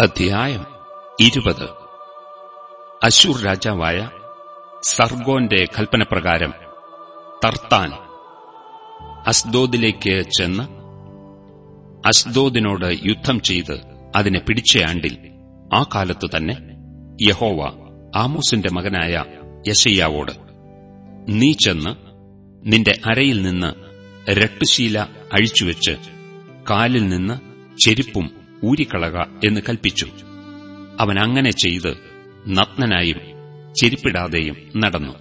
അധ്യായം ഇരുപത്. അശൂർ രാജാവായ സർഗോന്റെ കൽപ്പനപ്രകാരം തർത്താൻ അസ്ദോദിലേക്ക് ചെന്ന് അസ്ദോദിനോട് യുദ്ധം ചെയ്ത് അതിനെ പിടിച്ച ആണ്ടിൽ ആ കാലത്തു തന്നെ യഹോവ ആമോസിന്റെ മകനായ യശയ്യാവോട് നീ ചെന്ന് നിന്റെ അരയിൽ നിന്ന് രട്ടുശീല അഴിച്ചുവെച്ച് കാലിൽ നിന്ന് ചെരുപ്പും ഊരിക്കളക എന്ന് കൽപ്പിച്ചു. അവൻ അങ്ങനെ ചെയ്ത് നഗ്നനായും ചെരിപ്പിടാതെയും നടന്നു.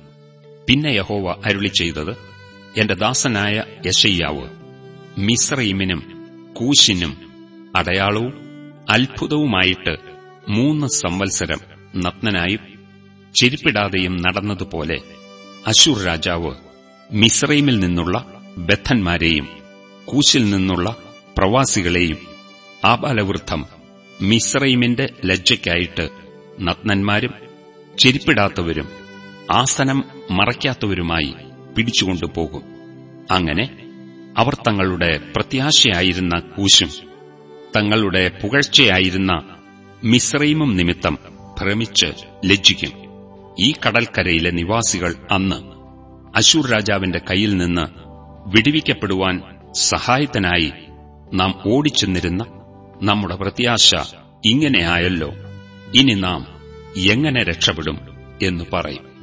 പിന്നെ യഹോവ അരുളി ചെയ്തത് എന്റെ ദാസനായ യശയ്യാവ് മിസ്രൈമിനും കൂശിനും അടയാളവും അത്ഭുതവുമായിട്ട് മൂന്ന് സംവത്സരം നഗ്നനായും ചെരിപ്പിടാതെയും നടന്നതുപോലെ അശൂർ രാജാവ് മിസ്രൈമിൽ നിന്നുള്ള ബദ്ധന്മാരെയും കൂശിൽ നിന്നുള്ള പ്രവാസികളെയും ആബാലവൃദ്ധം മിശ്രൈമിന്റെ ലജ്ജയ്ക്കായിട്ട് നഗ്നന്മാരും ചെരിപ്പിടാത്തവരും ആസനം മറയ്ക്കാത്തവരുമായി പിടിച്ചുകൊണ്ടുപോകും. അങ്ങനെ അവർ തങ്ങളുടെ പ്രത്യാശയായിരുന്ന കൂശും തങ്ങളുടെ പുകഴ്ചയായിരുന്ന മിശ്രൈമും നിമിത്തം ഭ്രമിച്ച് ലജ്ജിക്കും. ഈ കടൽക്കരയിലെ നിവാസികൾ അന്ന് അശൂർ രാജാവിന്റെ കയ്യിൽ നിന്ന് വിടുവിക്കപ്പെടുവാൻ സഹായത്തിനായി നാം ഓടിച്ചെന്നിരുന്ന നമ്മുടെ പ്രത്യാശ ഇങ്ങനെയായല്ലോ. ഇനി നാം എങ്ങനെ രക്ഷപ്പെടും എന്ന് പറയും.